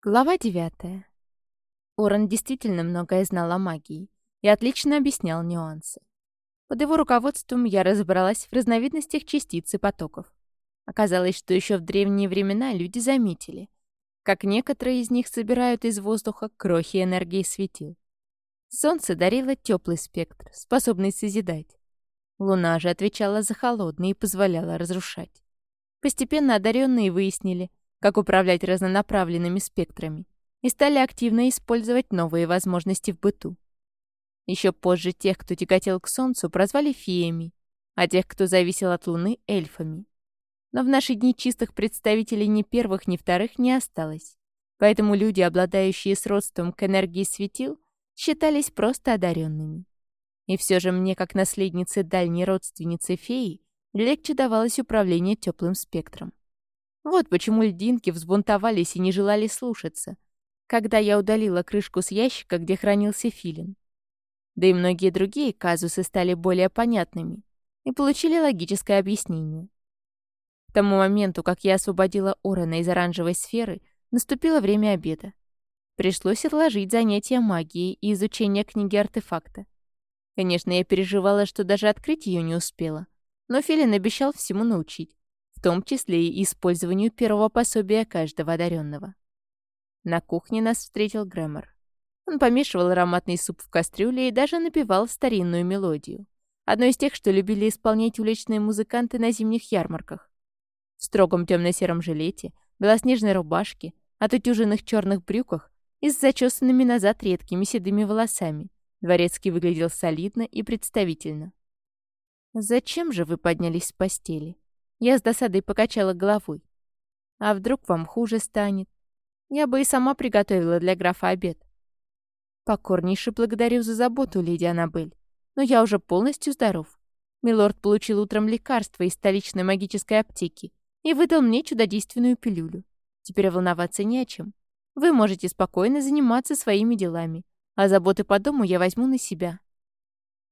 Глава девятая. Оран действительно многое знал о магии и отлично объяснял нюансы. Под его руководством я разобралась в разновидностях частиц и потоков. Оказалось, что еще в древние времена люди заметили, как некоторые из них собирают из воздуха крохи энергии светил. Солнце дарило теплый спектр, способный созидать. Луна же отвечала за холодный и позволяла разрушать. Постепенно одаренные выяснили, как управлять разнонаправленными спектрами, и стали активно использовать новые возможности в быту. Еще позже тех, кто тяготел к Солнцу, прозвали феями, а тех, кто зависел от Луны, — эльфами. Но в наши дни чистых представителей ни первых, ни вторых не осталось. Поэтому люди, обладающие сродством к энергии светил, считались просто одаренными. И все же мне, как наследнице дальней родственницы феи, легче давалось управление теплым спектром. Вот почему льдинки взбунтовались и не желали слушаться, когда я удалила крышку с ящика, где хранился филин. Да и многие другие казусы стали более понятными и получили логическое объяснение. К тому моменту, как я освободила Орена из оранжевой сферы, наступило время обеда. Пришлось отложить занятия магией и изучение книги артефакта. Конечно, я переживала, что даже открыть ее не успела, но Филин обещал всему научить в том числе и использованию первого пособия каждого одаренного. На кухне нас встретил Грэмор. Он помешивал ароматный суп в кастрюле и даже напевал старинную мелодию. Одну из тех, что любили исполнять уличные музыканты на зимних ярмарках. В строгом темно-сером жилете, белоснежной рубашке, отутюженных черных брюках и с зачесанными назад редкими седыми волосами. Дворецкий выглядел солидно и представительно. «Зачем же вы поднялись с постели?» Я с досадой покачала головой. А вдруг вам хуже станет? Я бы и сама приготовила для графа обед. Покорнейше благодарю за заботу, леди Аннабель. Но я уже полностью здоров. Милорд получил утром лекарство из столичной магической аптеки и выдал мне чудодейственную пилюлю. Теперь волноваться не о чем. Вы можете спокойно заниматься своими делами, а заботы по дому я возьму на себя.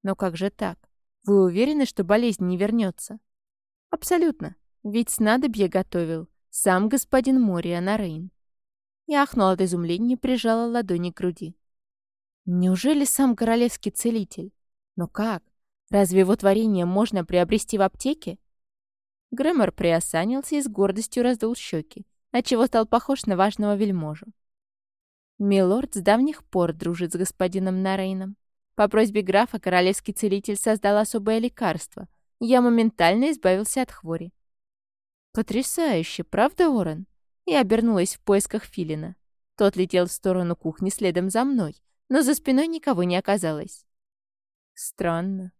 Но как же так? Вы уверены, что болезнь не вернется? Абсолютно. Ведь снадобье готовил сам господин Мориан Рейн. Я ахнула от изумления и прижала ладони к груди. Неужели сам королевский целитель? Но как? Разве его творение можно приобрести в аптеке? Грэмор приосанился и с гордостью раздул щеки, отчего стал похож на важного вельможу. Милорд с давних пор дружит с господином Нарейном. По просьбе графа королевский целитель создал особое лекарство, я моментально избавился от хвори. «Потрясающе, правда, Орен?» Я обернулась в поисках Филина. Тот летел в сторону кухни следом за мной, но за спиной никого не оказалось. Странно.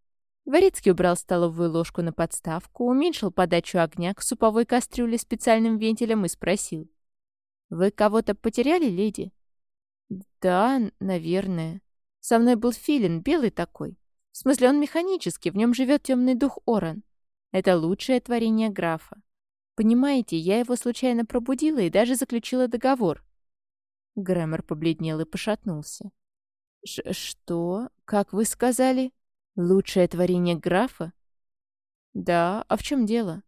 Дворецкий убрал столовую ложку на подставку, уменьшил подачу огня к суповой кастрюле специальным вентилем и спросил. «Вы кого-то потеряли, леди?» «Да, наверное. Со мной был филин, белый такой. В смысле, он механический, в нем живет темный дух Оран. Это лучшее творение графа. Понимаете, я его случайно пробудила и даже заключила договор. Грэмор побледнел и пошатнулся. Ш «Что? Как вы сказали? Лучшее творение графа?» «Да, а в чем дело?»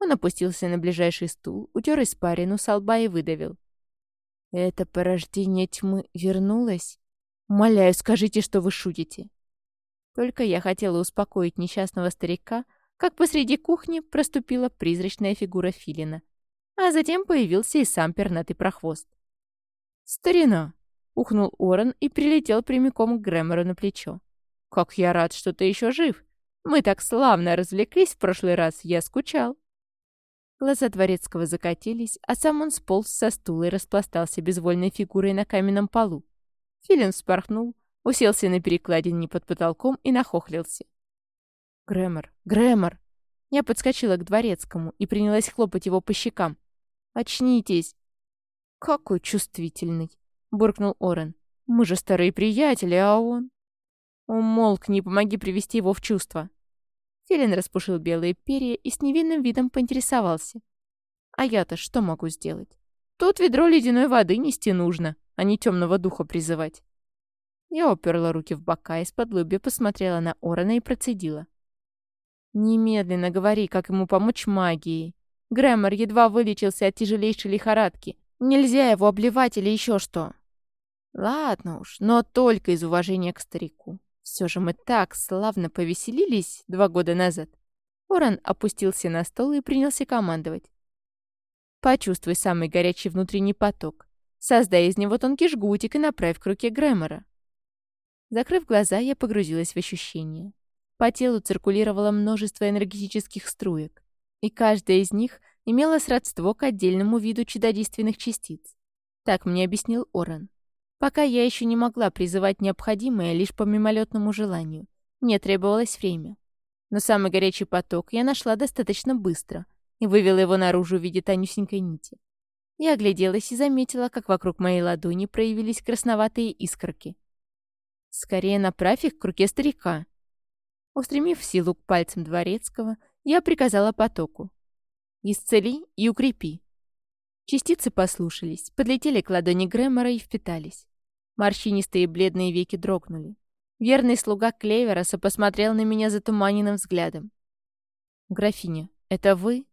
Он опустился на ближайший стул, утер испарину со лба и выдавил. «Это порождение тьмы вернулось? Умоляю, скажите, что вы шутите». Только я хотела успокоить несчастного старика, как посреди кухни проступила призрачная фигура филина. А затем появился и сам пернатый прохвост. «Старина!» — ухнул Орен и прилетел прямиком к Грэмору на плечо. «Как я рад, что ты еще жив! Мы так славно развлеклись в прошлый раз, я скучал!» Глаза Дворецкого закатились, а сам он сполз со стула и распластался безвольной фигурой на каменном полу. Филин вспорхнул, уселся на перекладине под потолком и нахохлился. «Грэмор! Грэмор!» Я подскочила к дворецкому и принялась хлопать его по щекам. «Очнитесь!» «Какой чувствительный!» — буркнул Орен. «Мы же старые приятели, а он...» «Умолкни, помоги привести его в чувство!» Филин распушил белые перья и с невинным видом поинтересовался. «А я-то что могу сделать? Тут ведро ледяной воды нести нужно, а не темного духа призывать». Я уперла руки в бока, из-под лобья посмотрела на Орона и процедила. «Немедленно говори, как ему помочь магией. Грэмор едва вылечился от тяжелейшей лихорадки, Нельзя его обливать или еще что. Ладно уж, но только из уважения к старику. Все же мы так славно повеселились два года назад. Оран опустился на стол и принялся командовать. Почувствуй самый горячий внутренний поток. Создай из него тонкий жгутик и направь к руке Грэмора. Закрыв глаза, я погрузилась в ощущения. По телу циркулировало множество энергетических струек, и каждая из них имела сродство к отдельному виду чудодейственных частиц. Так мне объяснил Оран. Пока я еще не могла призывать необходимое лишь по мимолетному желанию. Мне требовалось время. Но самый горячий поток я нашла достаточно быстро и вывела его наружу в виде тонюсенькой нити. Я огляделась и заметила, как вокруг моей ладони проявились красноватые искорки. Скорее направь их к руке старика. Устремив силу к пальцам дворецкого, я приказала потоку. «Исцели и укрепи». Частицы послушались, подлетели к ладони Грэмора и впитались. Морщинистые бледные веки дрогнули. Верный слуга Клевероса посмотрел на меня затуманенным взглядом. «Графиня, это вы?»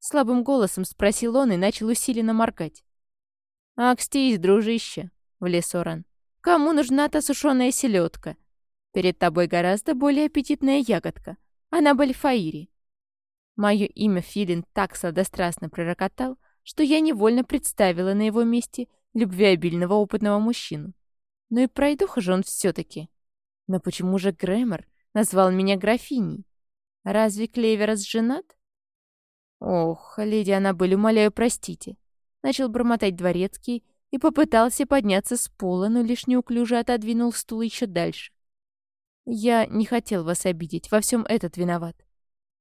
Слабым голосом спросил он и начал усиленно моргать. «Акстись, дружище!» — влез Оран. «Кому нужна та сушеная селедка? Перед тобой гораздо более аппетитная ягодка. Она Бальфаири». Мое имя Филин так сладострастно пророкотал, что я невольно представила на его месте любвеобильного опытного мужчину. Ну и пройдуха же он все-таки. Но почему же Грэмор назвал меня графиней? Разве Клеверос женат? Ох, леди Аннабель, умоляю, простите. Начал бормотать дворецкий и попытался подняться с пола, но лишь неуклюже отодвинул стул еще дальше. Я не хотел вас обидеть, во всем этот виноват.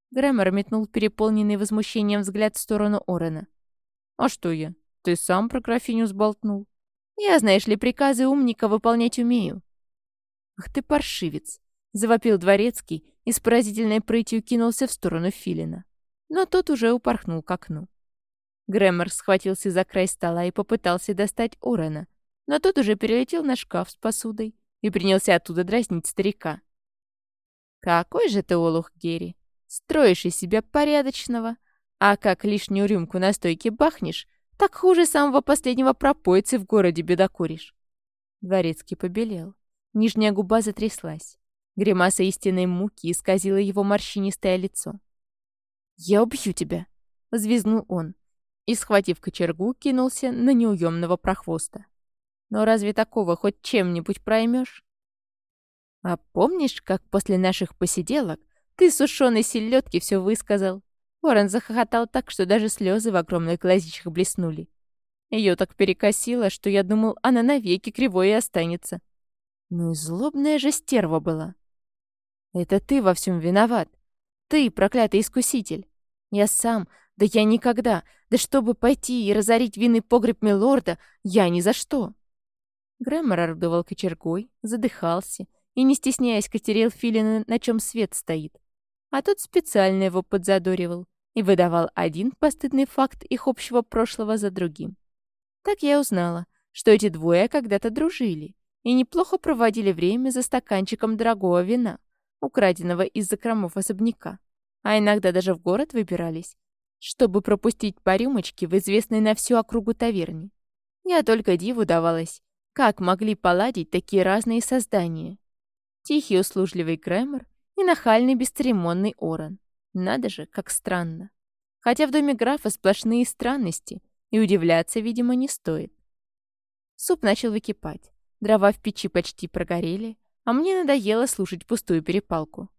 Грэмор метнул переполненный возмущением взгляд в сторону Орена. «А что я? Ты сам про графиню сболтнул. Я, знаешь ли, приказы умника выполнять умею». «Ах ты паршивец!» — завопил дворецкий и с поразительной прытью кинулся в сторону Филина. Но тот уже упорхнул к окну. Грэмор схватился за край стола и попытался достать Орена, но тот уже перелетел на шкаф с посудой и принялся оттуда дразнить старика. «Какой же ты олух, Герри! Строишь из себя порядочного, а как лишнюю рюмку на стойке бахнешь, так хуже самого последнего пропойцы в городе бедокуришь. Дворецкий побелел. Нижняя губа затряслась. Гримаса истинной муки исказила его морщинистое лицо. «Я убью тебя!» — взвизгнул он. И, схватив кочергу, кинулся на неуемного прохвоста. «Но разве такого хоть чем-нибудь проймешь?» «А помнишь, как после наших посиделок ты сушеной селедки все высказал?» Ворон захохотал так, что даже слезы в огромных глазищах блеснули. Ее так перекосило, что я думал, она навеки кривой и останется. Ну и злобная же стерва была. Это ты во всем виноват. Ты, проклятый искуситель. Я сам, да я никогда, да чтобы пойти и разорить винный погреб милорда, я ни за что. Грэмор орудовал кочергой, задыхался и, не стесняясь, катерил Филина, на чем свет стоит. А тот специально его подзадоривал и выдавал один постыдный факт их общего прошлого за другим. Так я узнала, что эти двое когда-то дружили и неплохо проводили время за стаканчиком дорогого вина, украденного из закромов особняка, а иногда даже в город выбирались, чтобы пропустить по рюмочке в известной на всю округу таверне. Я только диву давалась, как могли поладить такие разные создания. Тихий услужливый Грэмор и нахальный бесцеремонный Оран. Надо же, как странно. Хотя в доме графа сплошные странности, и удивляться, видимо, не стоит. Суп начал выкипать. Дрова в печи почти прогорели, а мне надоело слушать пустую перепалку.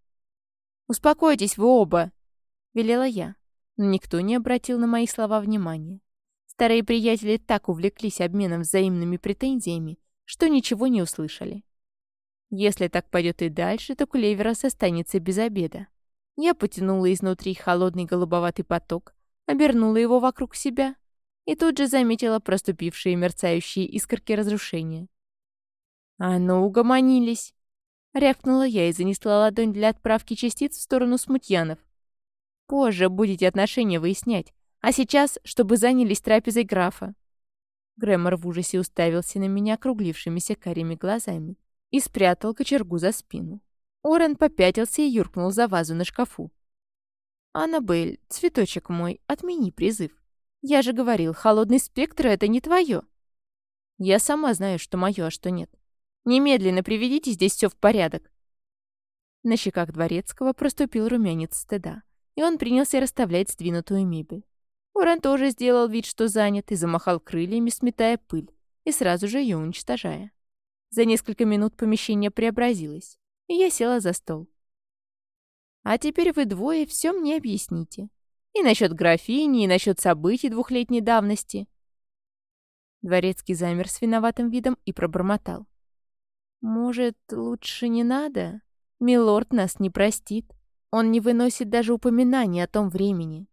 «Успокойтесь вы оба!» — велела я, но никто не обратил на мои слова внимания. Старые приятели так увлеклись обменом взаимными претензиями, что ничего не услышали. Если так пойдет и дальше, то Клеверос останется без обеда. Я потянула изнутри холодный голубоватый поток, обернула его вокруг себя и тут же заметила проступившие мерцающие искорки разрушения. «А ну, угомонились!» Рявкнула я и занесла ладонь для отправки частиц в сторону смутьянов. «Позже будете отношения выяснять, а сейчас, чтобы занялись трапезой графа». Грэмор в ужасе уставился на меня округлившимися карими глазами и спрятал кочергу за спину. Орен попятился и юркнул за вазу на шкафу. «Аннабель, цветочек мой, отмени призыв. Я же говорил, холодный спектр — это не твое. Я сама знаю, что мое, а что нет. Немедленно приведите здесь все в порядок. На щеках Дворецкого проступил румянец стыда, и он принялся расставлять сдвинутую мебель. Уран тоже сделал вид, что занят, и замахал крыльями, сметая пыль, и сразу же ее уничтожая. За несколько минут помещение преобразилось, и я села за стол. «А теперь вы двое все мне объясните. И насчет графини, и насчет событий двухлетней давности». Дворецкий замер с виноватым видом и пробормотал. «Может, лучше не надо? Милорд нас не простит. Он не выносит даже упоминания о том времени».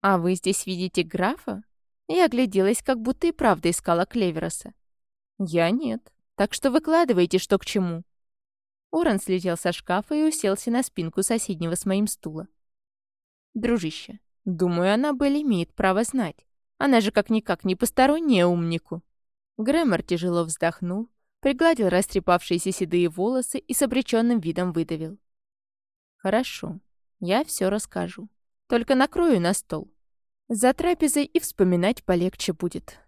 «А вы здесь видите графа?» Я огляделась, как будто и правда искала Клевероса. «Я нет. Так что выкладывайте, что к чему». Уран слетел со шкафа и уселся на спинку соседнего с моим стула. «Дружище, думаю, она Белль имеет право знать. Она же как-никак не посторонняя умнику». Грэмор тяжело вздохнул, пригладил растрепавшиеся седые волосы и с обреченным видом выдавил. «Хорошо, я все расскажу. Только накрою на стол. За трапезой и вспоминать полегче будет».